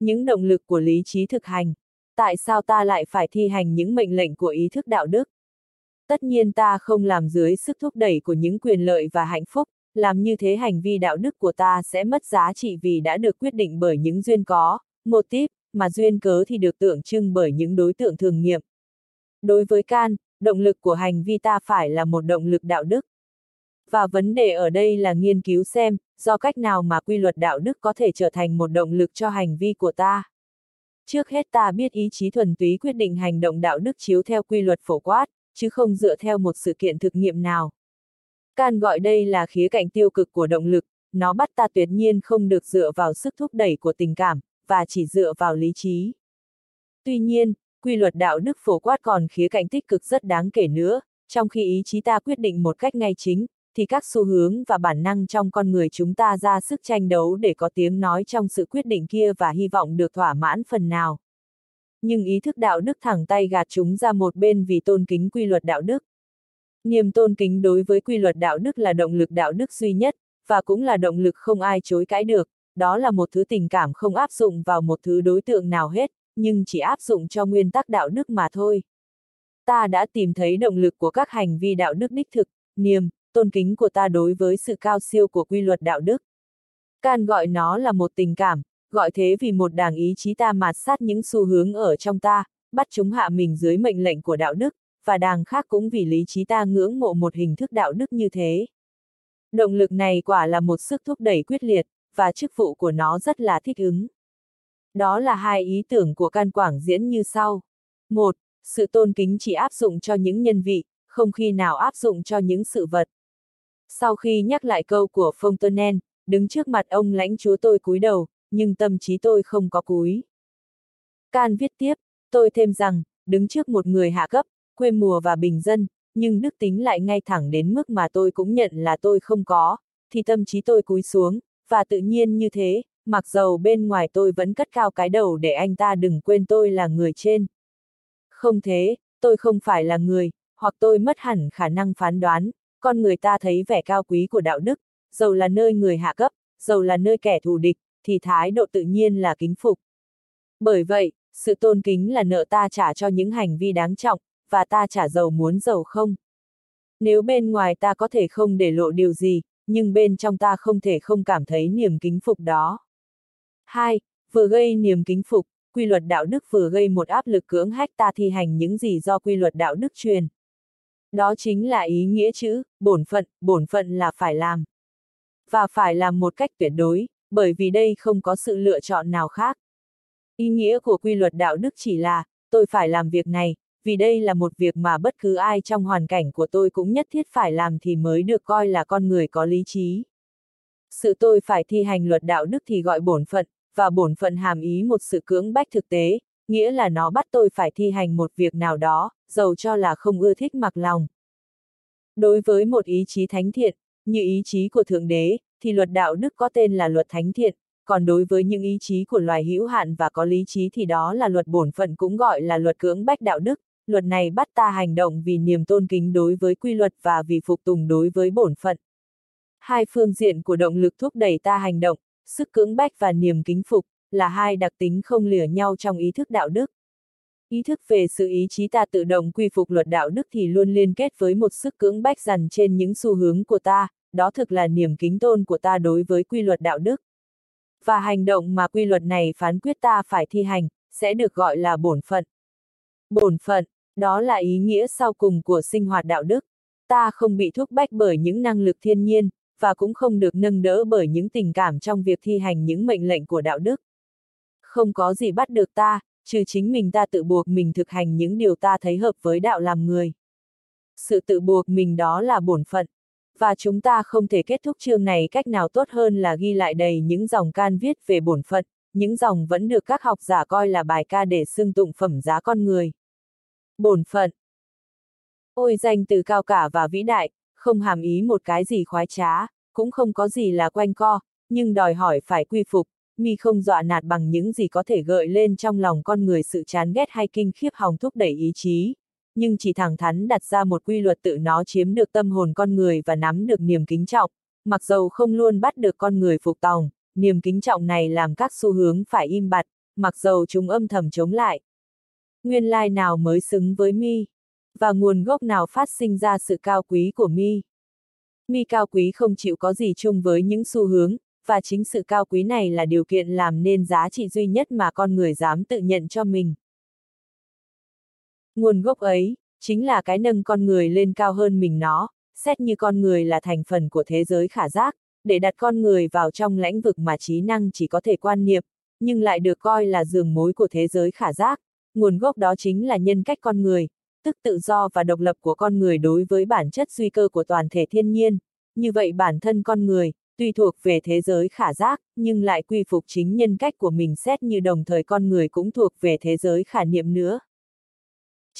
những động lực của lý trí thực hành. Tại sao ta lại phải thi hành những mệnh lệnh của ý thức đạo đức? Tất nhiên ta không làm dưới sức thúc đẩy của những quyền lợi và hạnh phúc, làm như thế hành vi đạo đức của ta sẽ mất giá trị vì đã được quyết định bởi những duyên có, một tiếp, mà duyên cớ thì được tượng trưng bởi những đối tượng thường nghiệm. Đối với can, động lực của hành vi ta phải là một động lực đạo đức. Và vấn đề ở đây là nghiên cứu xem, do cách nào mà quy luật đạo đức có thể trở thành một động lực cho hành vi của ta. Trước hết ta biết ý chí thuần túy quyết định hành động đạo đức chiếu theo quy luật phổ quát, chứ không dựa theo một sự kiện thực nghiệm nào. Can gọi đây là khía cạnh tiêu cực của động lực, nó bắt ta tuyệt nhiên không được dựa vào sức thúc đẩy của tình cảm, và chỉ dựa vào lý trí. Tuy nhiên, quy luật đạo đức phổ quát còn khía cạnh tích cực rất đáng kể nữa, trong khi ý chí ta quyết định một cách ngay chính, thì các xu hướng và bản năng trong con người chúng ta ra sức tranh đấu để có tiếng nói trong sự quyết định kia và hy vọng được thỏa mãn phần nào. Nhưng ý thức đạo đức thẳng tay gạt chúng ra một bên vì tôn kính quy luật đạo đức. Niềm tôn kính đối với quy luật đạo đức là động lực đạo đức duy nhất, và cũng là động lực không ai chối cãi được, đó là một thứ tình cảm không áp dụng vào một thứ đối tượng nào hết, nhưng chỉ áp dụng cho nguyên tắc đạo đức mà thôi. Ta đã tìm thấy động lực của các hành vi đạo đức đích thực, niềm, tôn kính của ta đối với sự cao siêu của quy luật đạo đức. Can gọi nó là một tình cảm, gọi thế vì một đảng ý chí ta mạt sát những xu hướng ở trong ta, bắt chúng hạ mình dưới mệnh lệnh của đạo đức, và đàng khác cũng vì lý trí ta ngưỡng mộ một hình thức đạo đức như thế. Động lực này quả là một sức thúc đẩy quyết liệt, và chức vụ của nó rất là thích ứng. Đó là hai ý tưởng của can quảng diễn như sau. Một, sự tôn kính chỉ áp dụng cho những nhân vị, không khi nào áp dụng cho những sự vật. Sau khi nhắc lại câu của Fontanen, đứng trước mặt ông lãnh chúa tôi cúi đầu, nhưng tâm trí tôi không có cúi. Can viết tiếp, tôi thêm rằng, đứng trước một người hạ cấp, quê mùa và bình dân, nhưng đức tính lại ngay thẳng đến mức mà tôi cũng nhận là tôi không có, thì tâm trí tôi cúi xuống, và tự nhiên như thế, mặc dầu bên ngoài tôi vẫn cất cao cái đầu để anh ta đừng quên tôi là người trên. Không thế, tôi không phải là người, hoặc tôi mất hẳn khả năng phán đoán, con người ta thấy vẻ cao quý của đạo đức, dầu là nơi người hạ cấp, dầu là nơi kẻ thù địch, thì thái độ tự nhiên là kính phục. Bởi vậy, sự tôn kính là nợ ta trả cho những hành vi đáng trọng, và ta trả giàu muốn giàu không. Nếu bên ngoài ta có thể không để lộ điều gì, nhưng bên trong ta không thể không cảm thấy niềm kính phục đó. 2. Vừa gây niềm kính phục, quy luật đạo đức vừa gây một áp lực cưỡng hách ta thi hành những gì do quy luật đạo đức truyền. Đó chính là ý nghĩa chữ, bổn phận, bổn phận là phải làm. Và phải làm một cách tuyệt đối, bởi vì đây không có sự lựa chọn nào khác. Ý nghĩa của quy luật đạo đức chỉ là, tôi phải làm việc này, vì đây là một việc mà bất cứ ai trong hoàn cảnh của tôi cũng nhất thiết phải làm thì mới được coi là con người có lý trí. Sự tôi phải thi hành luật đạo đức thì gọi bổn phận, và bổn phận hàm ý một sự cưỡng bách thực tế, nghĩa là nó bắt tôi phải thi hành một việc nào đó, dầu cho là không ưa thích mặc lòng. Đối với một ý chí thánh thiện, như ý chí của Thượng Đế, thì luật đạo đức có tên là luật thánh thiện, còn đối với những ý chí của loài hữu hạn và có lý trí thì đó là luật bổn phận cũng gọi là luật cưỡng bách đạo đức, luật này bắt ta hành động vì niềm tôn kính đối với quy luật và vì phục tùng đối với bổn phận. Hai phương diện của động lực thúc đẩy ta hành động, sức cưỡng bách và niềm kính phục, là hai đặc tính không lìa nhau trong ý thức đạo đức. Ý thức về sự ý chí ta tự động quy phục luật đạo đức thì luôn liên kết với một sức cưỡng bách dần trên những xu hướng của ta, đó thực là niềm kính tôn của ta đối với quy luật đạo đức. Và hành động mà quy luật này phán quyết ta phải thi hành, sẽ được gọi là bổn phận. Bổn phận, đó là ý nghĩa sau cùng của sinh hoạt đạo đức. Ta không bị thúc bách bởi những năng lực thiên nhiên, và cũng không được nâng đỡ bởi những tình cảm trong việc thi hành những mệnh lệnh của đạo đức. Không có gì bắt được ta, trừ chính mình ta tự buộc mình thực hành những điều ta thấy hợp với đạo làm người. Sự tự buộc mình đó là bổn phận. Và chúng ta không thể kết thúc chương này cách nào tốt hơn là ghi lại đầy những dòng can viết về bổn phận, những dòng vẫn được các học giả coi là bài ca để xưng tụng phẩm giá con người. Bổn phận. Ôi danh từ cao cả và vĩ đại, không hàm ý một cái gì khoái trá, cũng không có gì là quanh co, nhưng đòi hỏi phải quy phục, mi không dọa nạt bằng những gì có thể gợi lên trong lòng con người sự chán ghét hay kinh khiếp hòng thúc đẩy ý chí, nhưng chỉ thẳng thắn đặt ra một quy luật tự nó chiếm được tâm hồn con người và nắm được niềm kính trọng, mặc dầu không luôn bắt được con người phục tòng, niềm kính trọng này làm các xu hướng phải im bặt, mặc dầu chúng âm thầm chống lại. Nguyên lai nào mới xứng với mi, và nguồn gốc nào phát sinh ra sự cao quý của mi. Mi cao quý không chịu có gì chung với những xu hướng, và chính sự cao quý này là điều kiện làm nên giá trị duy nhất mà con người dám tự nhận cho mình. Nguồn gốc ấy, chính là cái nâng con người lên cao hơn mình nó, xét như con người là thành phần của thế giới khả giác, để đặt con người vào trong lãnh vực mà trí năng chỉ có thể quan niệm, nhưng lại được coi là giường mối của thế giới khả giác, nguồn gốc đó chính là nhân cách con người, tức tự do và độc lập của con người đối với bản chất suy cơ của toàn thể thiên nhiên. Như vậy bản thân con người, tuy thuộc về thế giới khả giác, nhưng lại quy phục chính nhân cách của mình xét như đồng thời con người cũng thuộc về thế giới khả niệm nữa.